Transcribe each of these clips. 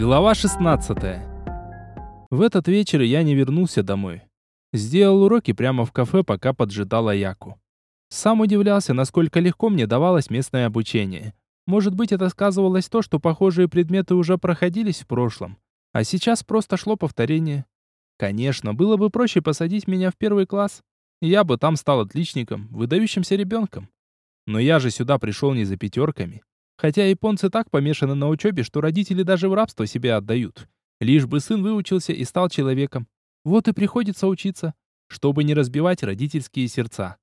Глава 16. В этот вечер я не вернулся домой. Сделал уроки прямо в кафе, пока поджидал Аяку. Сам удивлялся, насколько легко мне давалось местное обучение. Может быть, это сказывалось то, что похожие предметы уже проходились в прошлом, а сейчас просто шло повторение. Конечно, было бы проще посадить меня в первый класс. Я бы там стал отличником, выдающимся ребенком. Но я же сюда пришел не за пятерками. Хотя японцы так помешаны на учебе, что родители даже в рабство себя отдают. Лишь бы сын выучился и стал человеком. Вот и приходится учиться, чтобы не разбивать родительские сердца.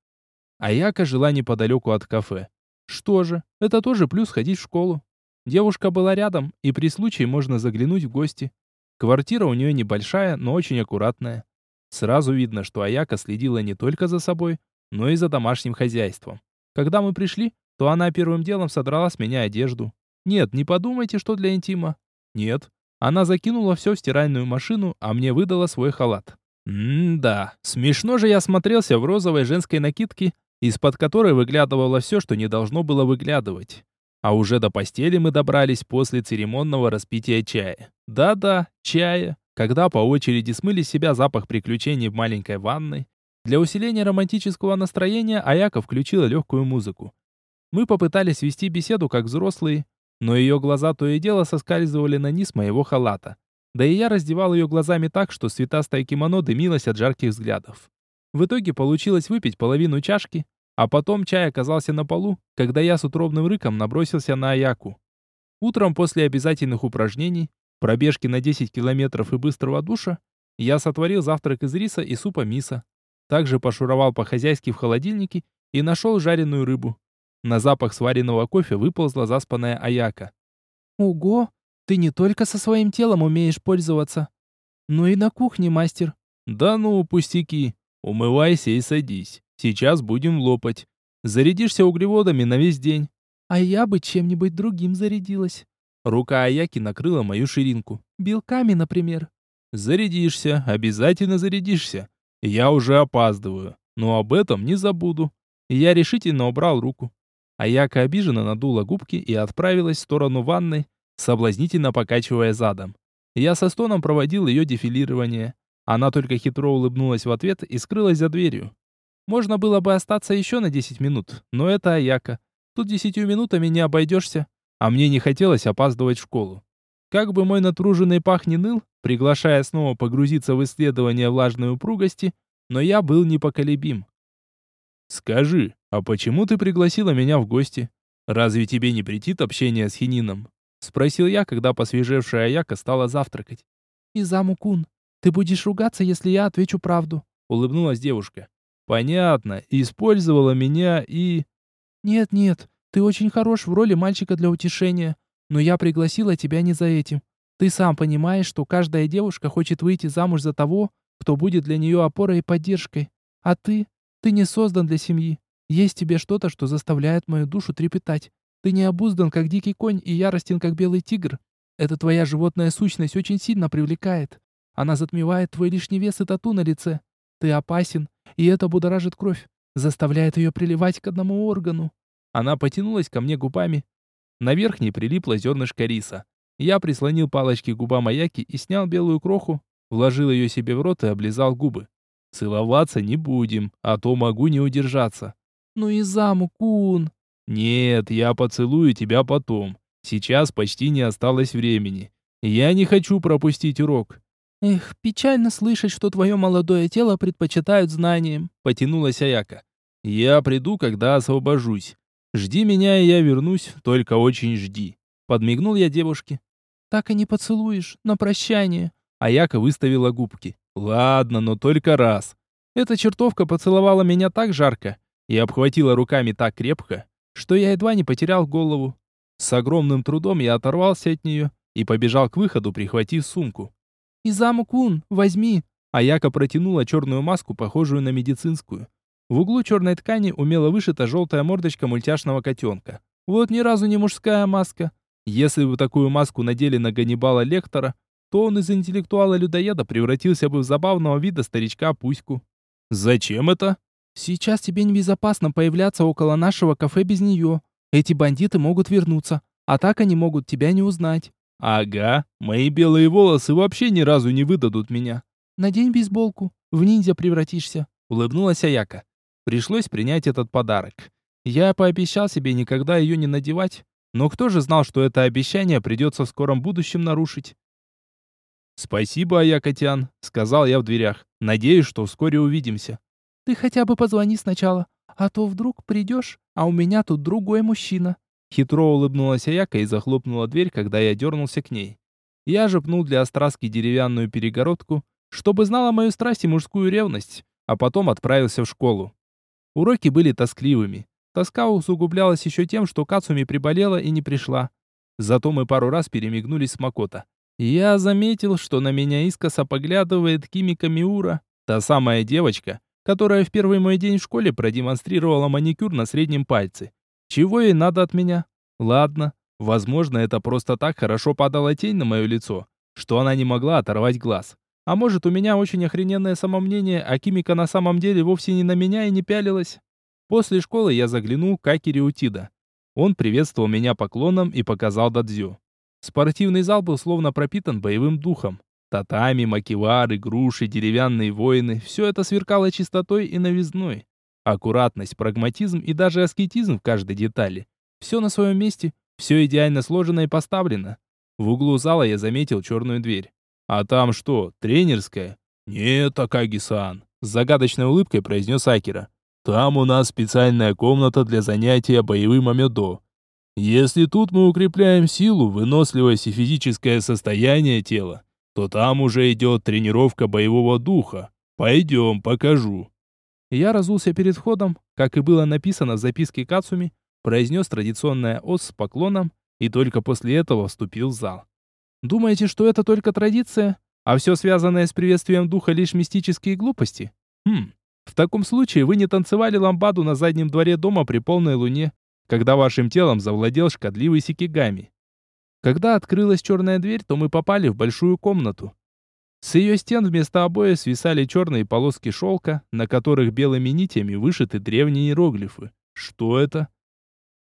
Аяка жила неподалеку от кафе. Что же, это тоже плюс ходить в школу. Девушка была рядом, и при случае можно заглянуть в гости. Квартира у нее небольшая, но очень аккуратная. Сразу видно, что Аяка следила не только за собой, но и за домашним хозяйством. Когда мы пришли, то она первым делом содрала с меня одежду. Нет, не подумайте, что для интима. Нет. Она закинула все в стиральную машину, а мне выдала свой халат. М-да, смешно же я смотрелся в розовой женской накидке, из-под которой выглядывало все, что не должно было выглядывать. А уже до постели мы добрались после церемонного распития чая. Да-да, чая. Когда по очереди смыли с себя запах приключений в маленькой ванной. Для усиления романтического настроения Аяка включила легкую музыку. Мы попытались вести беседу как взрослые, но ее глаза то и дело соскальзывали на низ моего халата. Да и я раздевал ее глазами так, что цветастое кимоно дымилось от жарких взглядов. В итоге получилось выпить половину чашки, а потом чай оказался на полу, когда я с утробным рыком набросился на Аяку. Утром после обязательных упражнений, пробежки на 10 километров и быстрого душа, я сотворил завтрак из риса и супа мисо. Также пошуровал по-хозяйски в холодильнике и нашел жареную рыбу. На запах сваренного кофе выползла заспанная Аяка. «Ого, ты не только со своим телом умеешь пользоваться, но и на кухне мастер». «Да ну, пустяки. Умывайся и садись. Сейчас будем лопать. Зарядишься углеводами на весь день». «А я бы чем-нибудь другим зарядилась». Рука Аяки накрыла мою ширинку. «Белками, например». «Зарядишься, обязательно зарядишься. Я уже опаздываю, но об этом не забуду». Я решительно убрал руку. Аяка обиженно надула губки и отправилась в сторону ванны, соблазнительно покачивая задом. Я со стоном проводил ее дефилирование. Она только хитро улыбнулась в ответ и скрылась за дверью. Можно было бы остаться еще на 10 минут, но это Аяка. Тут десятью минутами не обойдешься, а мне не хотелось опаздывать в школу. Как бы мой натруженный пах не ныл, приглашая снова погрузиться в исследование влажной упругости, но я был непоколебим. «Скажи, а почему ты пригласила меня в гости? Разве тебе не претит общение с Хинином?» Спросил я, когда посвежевшая Аяка стала завтракать. «Изаму-кун, ты будешь ругаться, если я отвечу правду», улыбнулась девушка. «Понятно, использовала меня и...» «Нет-нет, ты очень хорош в роли мальчика для утешения, но я пригласила тебя не за этим. Ты сам понимаешь, что каждая девушка хочет выйти замуж за того, кто будет для нее опорой и поддержкой. А ты? Ты не создан для семьи. Есть тебе что-то, что заставляет мою душу трепетать. Ты не обуздан, как дикий конь, и яростен, как белый тигр. Эта твоя животная сущность очень сильно привлекает. Она затмевает твой лишний вес и тату на лице. Ты опасен, и это будоражит кровь, заставляет ее приливать к одному органу. Она потянулась ко мне губами. На верхней прилипло зернышко риса. Я прислонил палочки к губам Аяки и снял белую кроху, вложил ее себе в рот и облизал губы. Целоваться не будем, а то могу не удержаться. Ну и заму, Кун. Нет, я поцелую тебя потом. Сейчас почти не осталось времени. Я не хочу пропустить урок. Эх, печально слышать, что твое молодое тело предпочитают знаниям, потянулась Аяка. Я приду, когда освобожусь. Жди меня, и я вернусь, только очень жди. Подмигнул я девушке. Так и не поцелуешь, на прощание. Аяка выставила губки. Ладно, но только раз. Эта чертовка поцеловала меня так жарко и обхватила руками так крепко, что я едва не потерял голову. С огромным трудом я оторвался от нее и побежал к выходу, прихватив сумку. «Изаму-кун, возьми!» Аяка протянула черную маску, похожую на медицинскую. В углу черной ткани умело вышита желтая мордочка мультяшного котенка. Вот ни разу не мужская маска. Если бы такую маску надели на Ганнибала Лектора, то он из интеллектуала-людоеда превратился бы в забавного вида старичка-пуську. «Зачем это?» «Сейчас тебе небезопасно появляться около нашего кафе без нее. Эти бандиты могут вернуться, а так они могут тебя не узнать». Ага, мои белые волосы вообще ни разу не выдадут меня. Надень бейсболку, в ниндзя превратишься. Улыбнулась Аяка. Пришлось принять этот подарок. Я пообещал себе никогда ее не надевать, но кто же знал, что это обещание придется в скором будущем нарушить? «Спасибо, Аякотян», — сказал я в дверях. «Надеюсь, что вскоре увидимся». «Ты хотя бы позвони сначала, а то вдруг придешь, а у меня тут другой мужчина». Хитро улыбнулась Аяка и захлопнула дверь, когда я дернулся к ней. Я же пнул для остраски деревянную перегородку, чтобы знала мою страсть и мужскую ревность, а потом отправился в школу. Уроки были тоскливыми. Тоска усугублялась еще тем, что Кацуми приболела и не пришла. Зато мы пару раз перемигнулись с Макото. Я заметил, что на меня искоса поглядывает Кимика Миура, та самая девочка, которая в первый мой день в школе продемонстрировала маникюр на среднем пальце. Чего ей надо от меня? Ладно, возможно, это просто так хорошо падала тень на мое лицо, что она не могла оторвать глаз. А может, у меня очень охрененное самомнение, а Кимика на самом деле вовсе не на меня и не пялилась. После школы я заглянул к Акире Утида. Он приветствовал меня поклоном и показал дадзю. Спортивный зал был словно пропитан боевым духом. Татами, макивары, груши, деревянные воины – все это сверкало чистотой и новизной. Аккуратность, прагматизм и даже аскетизм в каждой детали. Все на своем месте, все идеально сложено и поставлено. В углу зала я заметил черную дверь. «А там что, тренерская?» «Нет, Акаги-сан», — с загадочной улыбкой произнес Акира. «Там у нас специальная комната для занятия боевым амедо. Если тут мы укрепляем силу, выносливость и физическое состояние тела, то там уже идет тренировка боевого духа. Пойдем, покажу». Я разулся перед входом, как и было написано в записке Кацуми, произнес традиционное «ос» с поклоном и только после этого вступил в зал. Думаете, что это только традиция, а все связанное с приветствием духа лишь мистические глупости? Хм, в таком случае вы не танцевали ламбаду на заднем дворе дома при полной луне, когда вашим телом завладел шкодливый сикигами. Когда открылась черная дверь, то мы попали в большую комнату. С ее стен вместо обоя свисали черные полоски шелка, на которых белыми нитями вышиты древние иероглифы. Что это?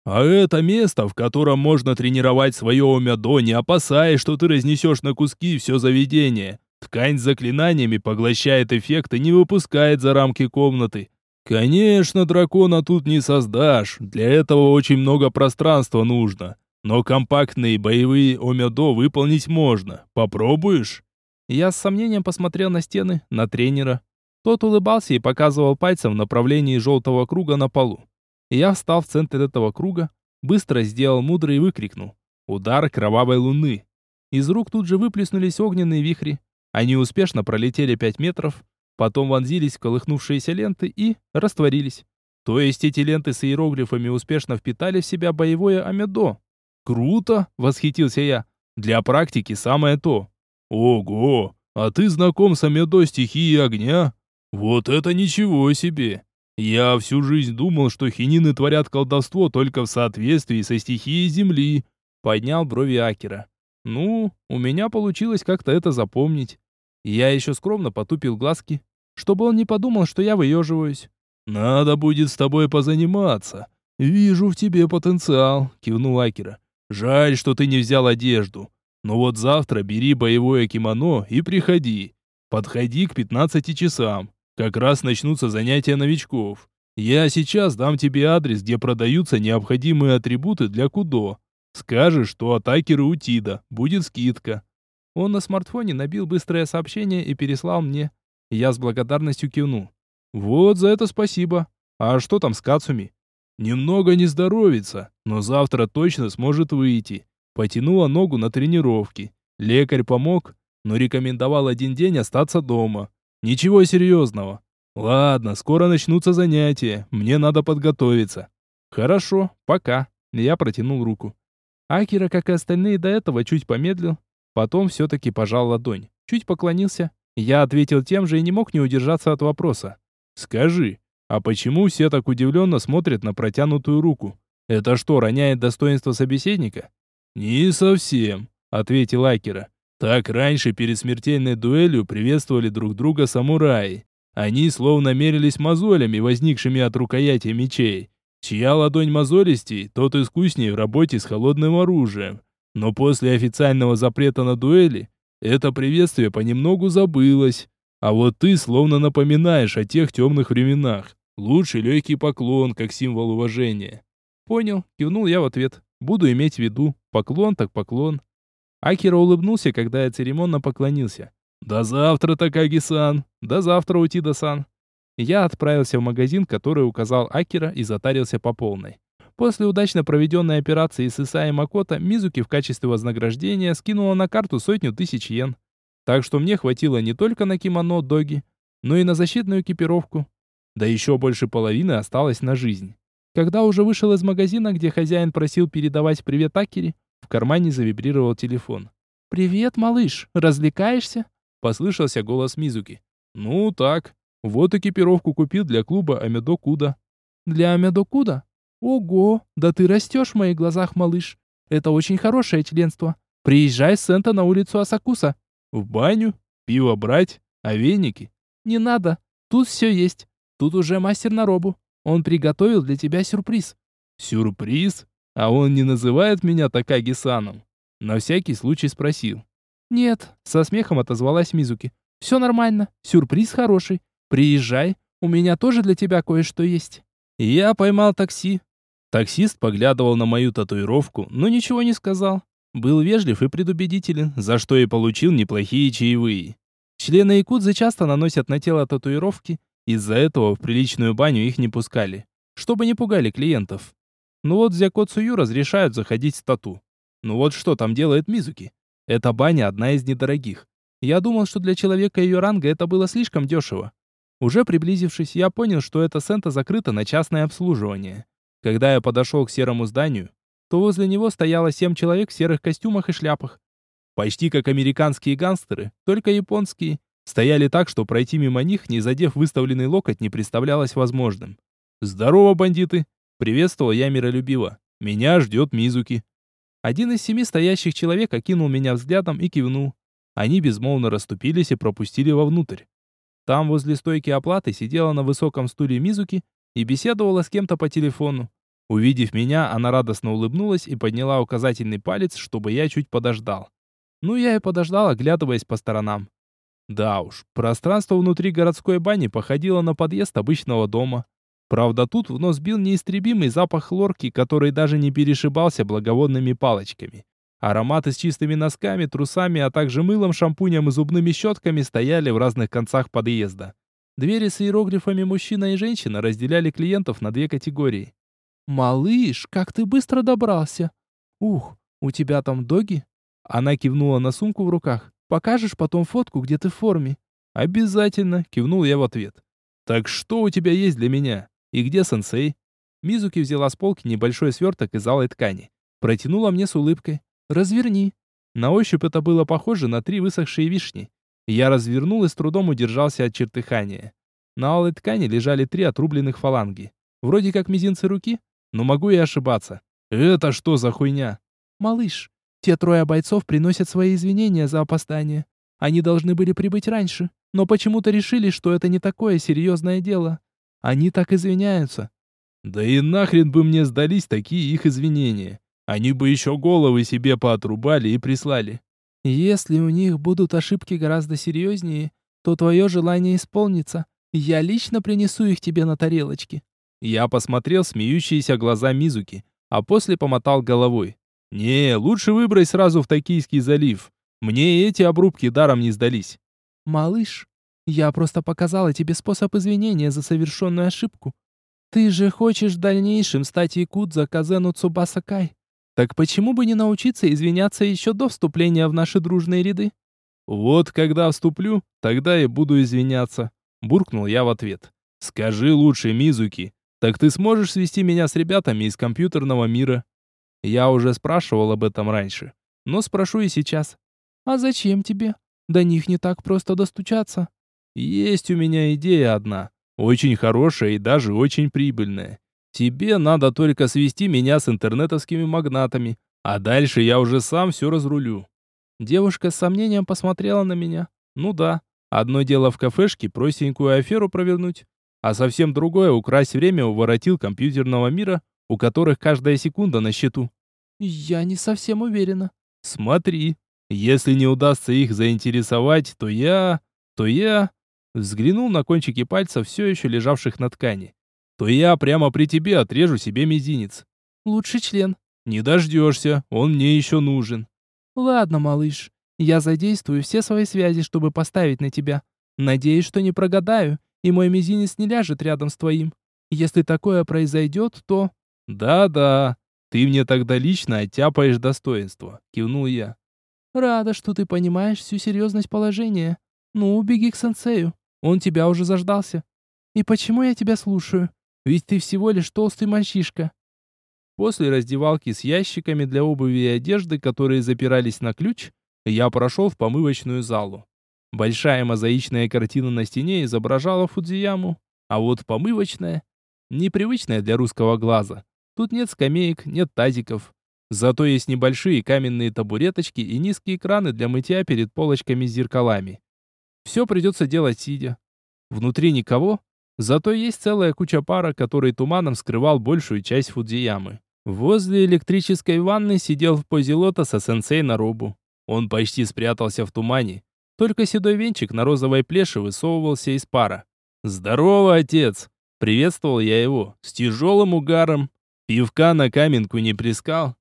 А это место, в котором можно тренировать свое умядо, не опасаясь, что ты разнесешь на куски все заведение. Ткань с заклинаниями поглощает эффект и не выпускает за рамки комнаты. Конечно, дракона тут не создашь, для этого очень много пространства нужно. Но компактные боевые омядо выполнить можно. Попробуешь? Я с сомнением посмотрел на стены, на тренера. Тот улыбался и показывал пальцем в направлении желтого круга на полу. Я встал в центр этого круга, быстро сделал мудрый и выкрикнул. Удар кровавой луны. Из рук тут же выплеснулись огненные вихри. Они успешно пролетели пять метров, потом вонзились в колыхнувшиеся ленты и растворились. То есть эти ленты с иероглифами успешно впитали в себя боевое амедо. «Круто!» — восхитился я. «Для практики самое то». «Ого! А ты знаком с амедо стихии огня? Вот это ничего себе! Я всю жизнь думал, что хинины творят колдовство только в соответствии со стихией земли. Поднял брови Акера. Ну, у меня получилось как-то это запомнить. Я еще скромно потупил глазки, чтобы он не подумал, что я выеживаюсь. «Надо будет с тобой позаниматься. Вижу в тебе потенциал», — кивнул Акера. «Жаль, что ты не взял одежду. Но вот завтра бери боевое кимоно и приходи. Подходи к 15 часам. Как раз начнутся занятия новичков. Я сейчас дам тебе адрес, где продаются необходимые атрибуты для кудо. Скажешь, что атакеры у Тида. Будет скидка. Он на смартфоне набил быстрое сообщение и переслал мне. Я с благодарностью кивнул. Вот за это спасибо. А что там с Кацуми? Немного не здоровится, но завтра точно сможет выйти. Потянула ногу на тренировке. Лекарь помог, но рекомендовал один день остаться дома. Ничего серьезного. Ладно, скоро начнутся занятия. Мне надо подготовиться. Хорошо, пока. Я протянул руку. Акира, как и остальные до этого, чуть помедлил, потом все-таки пожал ладонь. Чуть поклонился. Я ответил тем же и не мог не удержаться от вопроса. «Скажи, а почему все так удивленно смотрят на протянутую руку? Это что, роняет достоинство собеседника?» «Не совсем», — ответил Акира. Так раньше перед смертельной дуэлью приветствовали друг друга самураи. Они словно мерились мозолями, возникшими от рукояти мечей. Чья ладонь мозолистей, тот искуснее в работе с холодным оружием. Но после официального запрета на дуэли, это приветствие понемногу забылось. А вот ты словно напоминаешь о тех темных временах. Лучший легкий поклон, как символ уважения. Понял, кивнул я в ответ. Буду иметь в виду. Поклон так поклон. Акира улыбнулся, когда я церемонно поклонился. «До завтра, Такаги-сан!» «До завтра, Утида-сан!» Я отправился в магазин, который указал Акира, и затарился по полной. После удачно проведенной операции с Исаи Макото, Мизуки в качестве вознаграждения скинула на карту сотню тысяч йен. Так что мне хватило не только на кимоно доги, но и на защитную экипировку. Да еще больше половины осталось на жизнь. Когда уже вышел из магазина, где хозяин просил передавать привет Акире, в кармане завибрировал телефон. «Привет, малыш, развлекаешься?» Послышался голос Мизуки. «Ну, так. Вот экипировку купил для клуба Амедо Куда». «Для Амедо Куда? Ого, да ты растешь в моих глазах, малыш. Это очень хорошее членство. Приезжай с Сента на улицу Асакуса». «В баню? Пиво брать? А веники?» «Не надо. Тут все есть. Тут уже мастер на робу. Он приготовил для тебя сюрприз». «Сюрприз? А он не называет меня Такаги-саном?» На всякий случай спросил. «Нет», — со смехом отозвалась Мизуки. «Все нормально. Сюрприз хороший. Приезжай. У меня тоже для тебя кое-что есть». Я поймал такси. Таксист поглядывал на мою татуировку, но ничего не сказал. Был вежлив и предубедителен, за что и получил неплохие чаевые. Члены якудзы часто наносят на тело татуировки, из-за этого в приличную баню их не пускали, чтобы не пугали клиентов. Ну вот в Зякоцую разрешают заходить с тату. Ну вот что там делает Мизуки? Эта баня одна из недорогих. Я думал, что для человека ее ранга это было слишком дешево. Уже приблизившись, я понял, что эта сента закрыта на частное обслуживание. Когда я подошел к серому зданию, то возле него стояло семь человек в серых костюмах и шляпах. Почти как американские гангстеры, только японские. Стояли так, что пройти мимо них, не задев выставленный локоть, не представлялось возможным. «Здорово, бандиты!» Приветствовал я миролюбиво. «Меня ждет Мизуки». Один из семи стоящих человек окинул меня взглядом и кивнул. Они безмолвно расступились и пропустили вовнутрь. Там возле стойки оплаты сидела на высоком стуле Мизуки и беседовала с кем-то по телефону. Увидев меня, она радостно улыбнулась и подняла указательный палец, чтобы я чуть подождал. Ну, я и подождал, оглядываясь по сторонам. Да уж, пространство внутри городской бани походило на подъезд обычного дома. Правда, тут в нос бил неистребимый запах хлорки, который даже не перешибался благовонными палочками. Ароматы с чистыми носками, трусами, а также мылом, шампунем и зубными щетками стояли в разных концах подъезда. Двери с иероглифами мужчина и женщина разделяли клиентов на две категории. «Малыш, как ты быстро добрался!» «Ух, у тебя там доги?» Она кивнула на сумку в руках. «Покажешь потом фотку, где ты в форме?» «Обязательно!» — кивнул я в ответ. «Так что у тебя есть для меня?» «И где сенсей?» Мизуки взяла с полки небольшой сверток из алой ткани. Протянула мне с улыбкой. «Разверни». На ощупь это было похоже на три высохшие вишни. Я развернул и с трудом удержался от чертыхания. На алой ткани лежали три отрубленных фаланги. Вроде как мизинцы руки, но могу и ошибаться. Это что за хуйня? Малыш, те трое бойцов приносят свои извинения за опоздание. Они должны были прибыть раньше, но почему-то решили, что это не такое серьезное дело. Они так извиняются. Да и нахрен бы мне сдались такие их извинения. Они бы еще головы себе поотрубали и прислали. Если у них будут ошибки гораздо серьезнее, то твое желание исполнится. Я лично принесу их тебе на тарелочке. Я посмотрел смеющиеся глаза Мизуки, а после помотал головой. Не, лучше выбрать сразу в Токийский залив. Мне эти обрубки даром не сдались. Малыш, я просто показала тебе способ извинения за совершенную ошибку. Ты же хочешь в дальнейшем стать якудза Казену Цубаса Кай. Так почему бы не научиться извиняться еще до вступления в наши дружные ряды? Вот когда вступлю, тогда и буду извиняться, буркнул я в ответ. Скажи лучше, Мизуки, так ты сможешь свести меня с ребятами из компьютерного мира? Я уже спрашивал об этом раньше, но спрошу и сейчас. А зачем тебе? До них не так просто достучаться. Есть у меня идея одна, очень хорошая и даже очень прибыльная. Тебе надо только свести меня с интернетовскими магнатами, а дальше я уже сам все разрулю. Девушка с сомнением посмотрела на меня. Ну да, одно дело в кафешке простенькую аферу провернуть, а совсем другое украсть время у воротил компьютерного мира, у которых каждая секунда на счету. Я не совсем уверена. Смотри, если не удастся их заинтересовать, то я... то я... Взглянул на кончики пальцев, все еще лежавших на ткани. То я прямо при тебе отрежу себе мизинец. Лучший член. Не дождешься, он мне еще нужен. Ладно, малыш, я задействую все свои связи, чтобы поставить на тебя. Надеюсь, что не прогадаю, и мой мизинец не ляжет рядом с твоим. Если такое произойдет, то... Да-да, ты мне тогда лично оттяпаешь достоинство, кивнул я. Рада, что ты понимаешь всю серьезность положения. Ну, беги к сенсею. Он тебя уже заждался. И почему я тебя слушаю? Ведь ты всего лишь толстый мальчишка. После раздевалки с ящиками для обуви и одежды, которые запирались на ключ, я прошел в помывочную залу. Большая мозаичная картина на стене изображала Фудзияму, а вот помывочная, непривычная для русского глаза. Тут нет скамеек, нет тазиков. Зато есть небольшие каменные табуреточки и низкие краны для мытья перед полочками с зеркалами. Все придется делать сидя. Внутри никого, зато есть целая куча пара, который туманом скрывал большую часть Фудзиямы. Возле электрической ванны сидел в позе лотоса сенсей Нарубу. Он почти спрятался в тумане. Только седой венчик на розовой плеше высовывался из пара. «Здорово, отец!» Приветствовал я его. С тяжелым угаром. Пивка на каменку не прискал.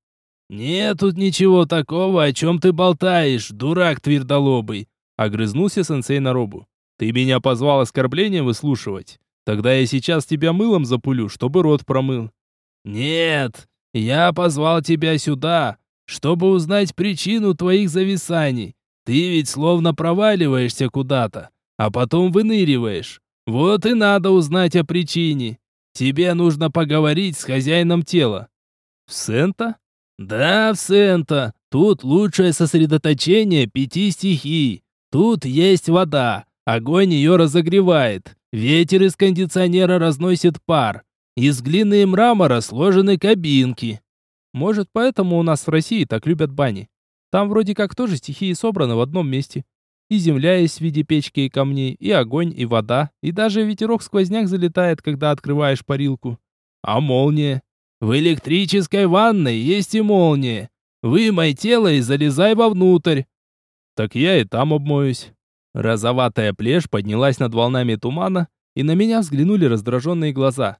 «Нет тут ничего такого, о чем ты болтаешь, дурак твердолобый!» Огрызнулся сенсей на робу. «Ты меня позвал оскорбление выслушивать? Тогда я сейчас тебя мылом запулю, чтобы рот промыл». «Нет, я позвал тебя сюда, чтобы узнать причину твоих зависаний. Ты ведь словно проваливаешься куда-то, а потом выныриваешь. Вот и надо узнать о причине. Тебе нужно поговорить с хозяином тела». «В Сента?» «Да, в Сента. Тут лучшее сосредоточение пяти стихий. Тут есть вода. Огонь ее разогревает. Ветер из кондиционера разносит пар. Из глины и мрамора сложены кабинки. Может, поэтому у нас в России так любят бани. Там вроде как тоже стихии собраны в одном месте. И земля есть в виде печки и камней, и огонь, и вода, и даже ветерок-сквозняк залетает, когда открываешь парилку. А молния? В электрической ванной есть и молния. Вымой тело и залезай вовнутрь. Так я и там обмоюсь. Розоватая плешь поднялась над волнами тумана, и на меня взглянули раздраженные глаза.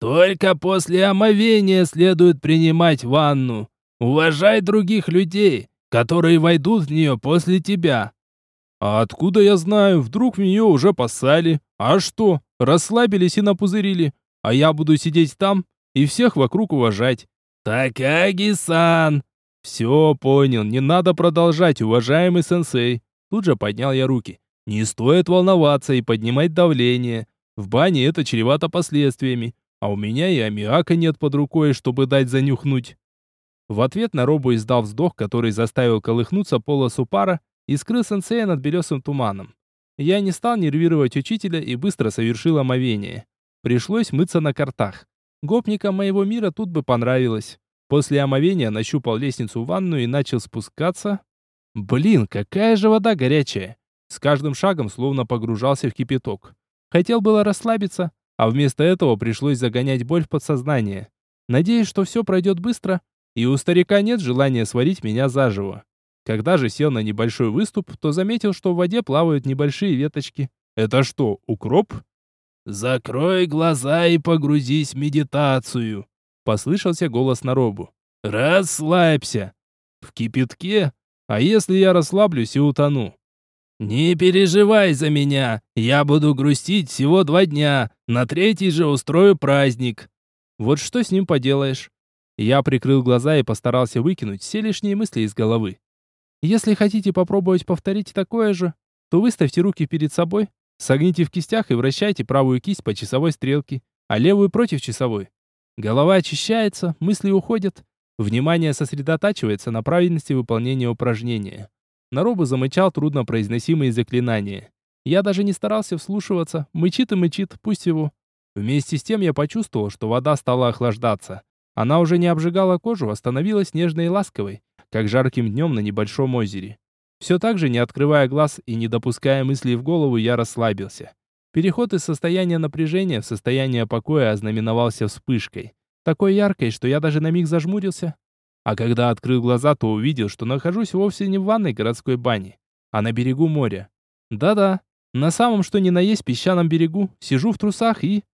Только после омовения следует принимать ванну. Уважай других людей, которые войдут в нее после тебя. А откуда я знаю, вдруг в нее уже поссали? А что, расслабились и напузырили? А я буду сидеть там и всех вокруг уважать. Такаги-сан! Все, понял, не надо продолжать, уважаемый сенсей. Тут же поднял я руки. Не стоит волноваться и поднимать давление. В бане это чревато последствиями а у меня и аммиака нет под рукой, чтобы дать занюхнуть. В ответ на робу издал вздох, который заставил колыхнуться полосу пара и скрыл сенсея над белесым туманом. Я не стал нервировать учителя и быстро совершил омовение. Пришлось мыться на картах. Гопникам моего мира тут бы понравилось. После омовения нащупал лестницу в ванную и начал спускаться. Блин, какая же вода горячая. С каждым шагом словно погружался в кипяток. Хотел было расслабиться, а вместо этого пришлось загонять боль в подсознание. Надеюсь, что все пройдет быстро, и у старика нет желания сварить меня заживо. Когда же сел на небольшой выступ, то заметил, что в воде плавают небольшие веточки. Это что, укроп? «Закрой глаза и погрузись в медитацию», — послышался голос на робу. «Расслабься». «В кипятке? А если я расслаблюсь и утону?» «Не переживай за меня, я буду грустить всего два дня, на третий же устрою праздник». Вот что с ним поделаешь? Я прикрыл глаза и постарался выкинуть все лишние мысли из головы. Если хотите попробовать повторить такое же, то выставьте руки перед собой, согните в кистях и вращайте правую кисть по часовой стрелке, а левую против часовой. Голова очищается, мысли уходят, внимание сосредотачивается на правильности выполнения упражнения. Наробу замычал труднопроизносимые заклинания. Я даже не старался вслушиваться, мычит и мычит, пусть его. Вместе с тем я почувствовал, что вода стала охлаждаться. Она уже не обжигала кожу, а становилась нежной и ласковой, как жарким днем на небольшом озере. Все так же, не открывая глаз и не допуская мыслей в голову, я расслабился. Переход из состояния напряжения в состояние покоя ознаменовался вспышкой. Такой яркой, что я даже на миг зажмурился. А когда открыл глаза, то увидел, что нахожусь вовсе не в ванной городской бани, а на берегу моря. Да-да, на самом что ни на есть песчаном берегу, сижу в трусах и...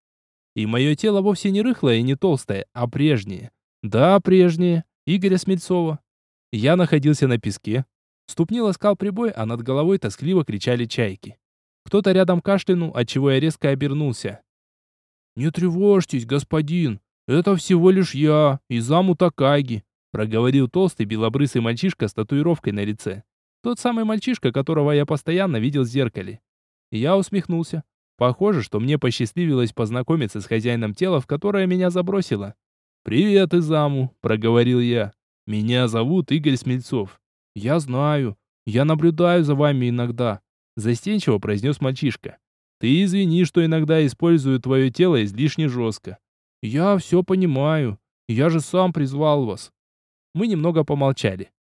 И мое тело вовсе не рыхлое и не толстое, а прежнее. Да, прежнее. Игоря Смельцова. Я находился на песке. Ступни ласкал прибой, а над головой тоскливо кричали чайки. Кто-то рядом кашлянул, отчего я резко обернулся. «Не тревожьтесь, господин, это всего лишь я, Изаму Такаги», проговорил толстый белобрысый мальчишка с татуировкой на лице. Тот самый мальчишка, которого я постоянно видел в зеркале. Я усмехнулся. Похоже, что мне посчастливилось познакомиться с хозяином тела, в которое меня забросило. «Привет, Изаму», — проговорил я. «Меня зовут Игорь Смельцов». «Я знаю. Я наблюдаю за вами иногда», — застенчиво произнес мальчишка. «Ты извини, что иногда использую твое тело излишне жестко». «Я все понимаю. Я же сам призвал вас». Мы немного помолчали.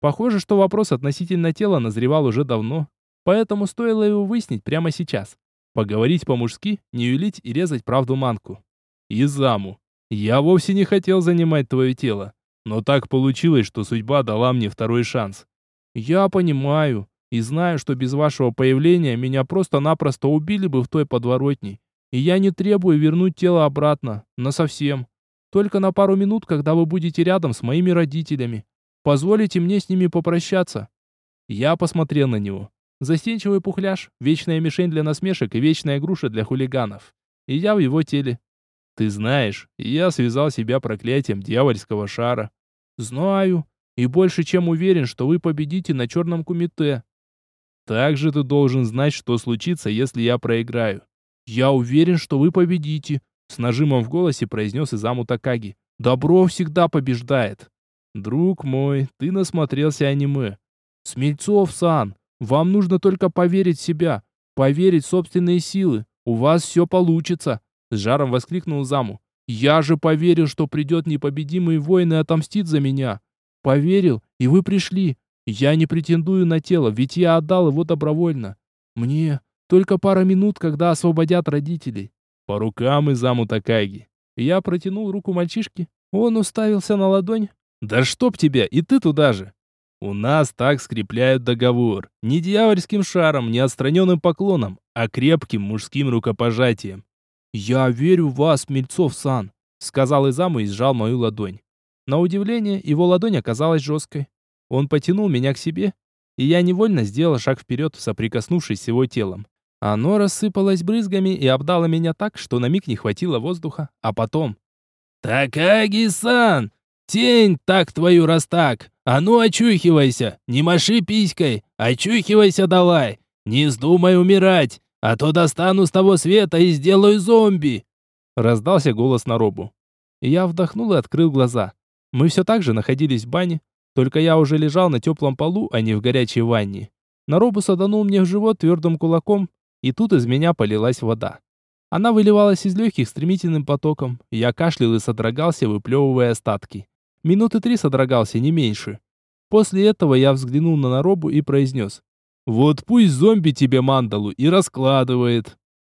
Похоже, что вопрос относительно тела назревал уже давно, поэтому стоило его выяснить прямо сейчас. Поговорить по-мужски, не юлить и резать правду манку. Изаму, я вовсе не хотел занимать твое тело, но так получилось, что судьба дала мне второй шанс. Я понимаю и знаю, что без вашего появления меня просто-напросто убили бы в той подворотне. И я не требую вернуть тело обратно, насовсем. Только на пару минут, когда вы будете рядом с моими родителями. Позволите мне с ними попрощаться?» Я посмотрел на него. Застенчивый пухляж, вечная мишень для насмешек и вечная груша для хулиганов. И я в его теле. Ты знаешь, я связал себя проклятием дьявольского шара. Знаю. И больше чем уверен, что вы победите на черном кумите. Также ты должен знать, что случится, если я проиграю. Я уверен, что вы победите. С нажимом в голосе произнес Изаму Такаги. Добро всегда побеждает. Друг мой, ты насмотрелся аниме. Смельцов-сан, вам нужно только поверить в себя, поверить в собственные силы. У вас все получится!» С жаром воскликнул Заму. «Я же поверил, что придет непобедимый воин и отомстит за меня. Поверил, и вы пришли. Я не претендую на тело, ведь я отдал его добровольно. Мне только пара минут, когда освободят родителей». По рукам и Заму Такаги. Я протянул руку мальчишке. Он уставился на ладонь, да чтоб тебя, и ты туда же. У нас так скрепляют договор. Не дьявольским шаром, не отстраненным поклоном, а крепким мужским рукопожатием. «Я верю в вас, Мельцов-сан», — сказал Изаму и сжал мою ладонь. На удивление, его ладонь оказалась жесткой. Он потянул меня к себе, и я невольно сделал шаг вперед, соприкоснувшись с его телом. Оно рассыпалось брызгами и обдало меня так, что на миг не хватило воздуха, а потом... «Такаги-сан! Тень так твою раз так! А ну очухивайся! Не маши писькой! Очухивайся давай! Не вздумай умирать, а то достану с того света и сделаю зомби!» Раздался голос на робу. Я вдохнул и открыл глаза. Мы все так же находились в бане, только я уже лежал на теплом полу, а не в горячей ванне. Наробу саданул мне в живот твердым кулаком, и тут из меня полилась вода. Она выливалась из легких стремительным потоком. Я кашлял и содрогался, выплевывая остатки. Минуты три содрогался, не меньше. После этого я взглянул на Наробу и произнес. «Вот пусть зомби тебе мандалу и раскладывает».